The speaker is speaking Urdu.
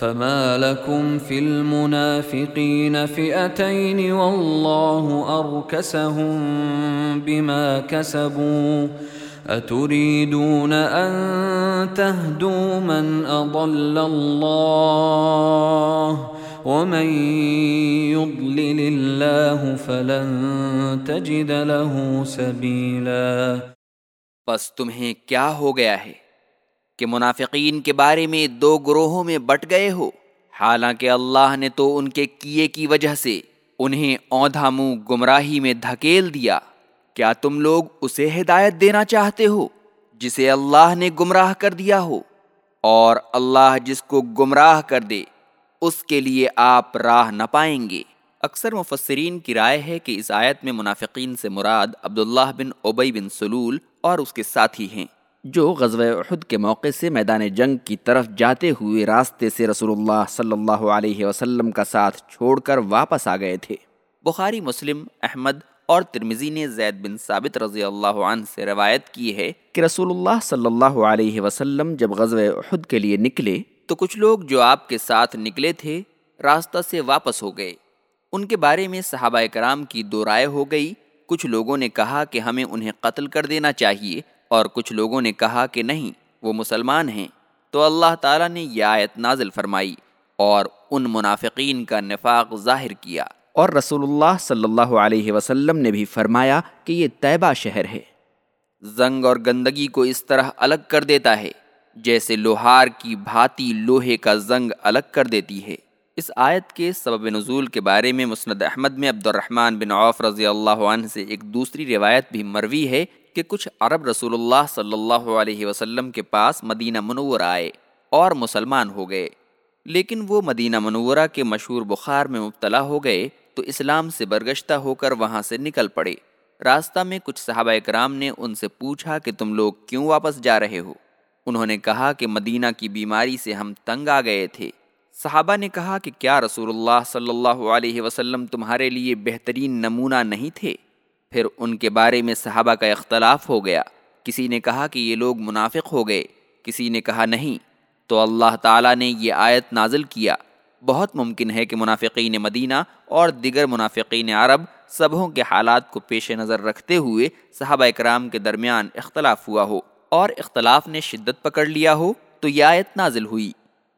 فما لكم في المنافقين فئتين والله أركسهم بما كسبوا أتريدون أن تهدوا من أضل الله ومن يضلل الله فلن تجد له سبيلا پس تمہیں کیا ہو گیا ہے؟ کہ منافقین کے بارے میں دو گروہوں میں بٹ گئے ہو۔ حالانکہ اللہ نے تو ان کے کیے کی وجہ سے انہیں اوندھا منہ گمراہی میں دھکیل دیا۔ کیا تم لوگ اسے ہدایت دینا چاہتے ہو جسے اللہ نے گمراہ کر دیا ہو؟ اور اللہ جس کو گمراہ کر دے، اس کے لیے آپ راہ نہ پائیں گے۔ اکثر مفسرین کی رائے ہے کہ اس آیت میں منافقین سے مراد عبداللہ بن عبی بن سلول اور اس کے ساتھی ہیں۔ جو غزوہ احد کے موقع سے میدان جنگ کی طرف جاتے ہوئے راستے سے رسول اللہ صلی اللہ علیہ وسلم کا ساتھ چھوڑ کر واپس آ گئے تھے۔ بخاری، مسلم، احمد اور ترمزی نے زید بن ثابت رضی اللہ عنہ سے روایت کی ہے کہ رسول اللہ صلی اللہ علیہ وسلم جب غزوہ احد کے لیے نکلے تو کچھ لوگ جو آپ کے ساتھ نکلے تھے راستہ سے واپس ہو گئے۔ ان کے بارے میں صحابہ کرام کی دو رائے ہو گئی۔ کچھ لوگوں نے کہا کہ ہمیں انہیں قتل کر دینا چاہیے۔ اور کچھ لوگوں نے کہا کہ نہیں وہ مسلمان ہیں۔ تو اللہ تعالیٰ نے یہ آیت نازل فرمائی اور ان منافقین کا نفاق ظاہر کیا۔ اور رسول اللہ صلی اللہ علیہ وسلم نے بھی فرمایا کہ یہ طیبہ شہر ہے۔ زنگ اور گندگی کو اس طرح الگ کر دیتا ہے جیسے لوہار کی بھاتی لوہے کا زنگ الگ کر دیتی ہے۔ اس آیت کے سبب نزول کے بارے میں مسند احمد میں عبد الرحمن بن عوف رضی اللہ عنہ سے ایک دوسری روایت بھی مروی ہے کہ کچھ عرب رسول اللہ صلی اللہ علیہ وسلم کے پاس مدینہ منور آئے اور مسلمان ہو گئے۔ لیکن وہ مدینہ منورہ کے مشہور بخار میں مبتلا ہو گئے تو اسلام سے برگشتہ ہو کر وہاں سے نکل پڑے۔ راستہ میں کچھ صحابہ اکرام نے ان سے پوچھا کہ تم لوگ کیوں واپس جا رہے ہو؟ انہوں نے کہا کہ مدینہ کی بیماری سے ہم تنگ آ گئے تھے۔ صحابہ نے کہا کہ کیا رسول اللہ صلی اللہ علیہ وسلم تمہارے لیے بہترین نمونہ نہیں تھے؟ پھر ان کے بارے میں صحابہ کا اختلاف ہو گیا۔ کسی نے کہا کہ یہ لوگ منافق ہو گئے، کسی نے کہا نہیں۔ تو اللہ تعالیٰ نے یہ آیت نازل کیا۔ بہت ممکن ہے کہ منافقین مدینہ اور دیگر منافقین عرب سبھوں کے حالات کو پیش نظر رکھتے ہوئے صحابہ اکرام کے درمیان اختلاف ہوا ہو اور اختلاف نے شدت پکڑ لیا ہو تو یہ آیت نازل ہوئی۔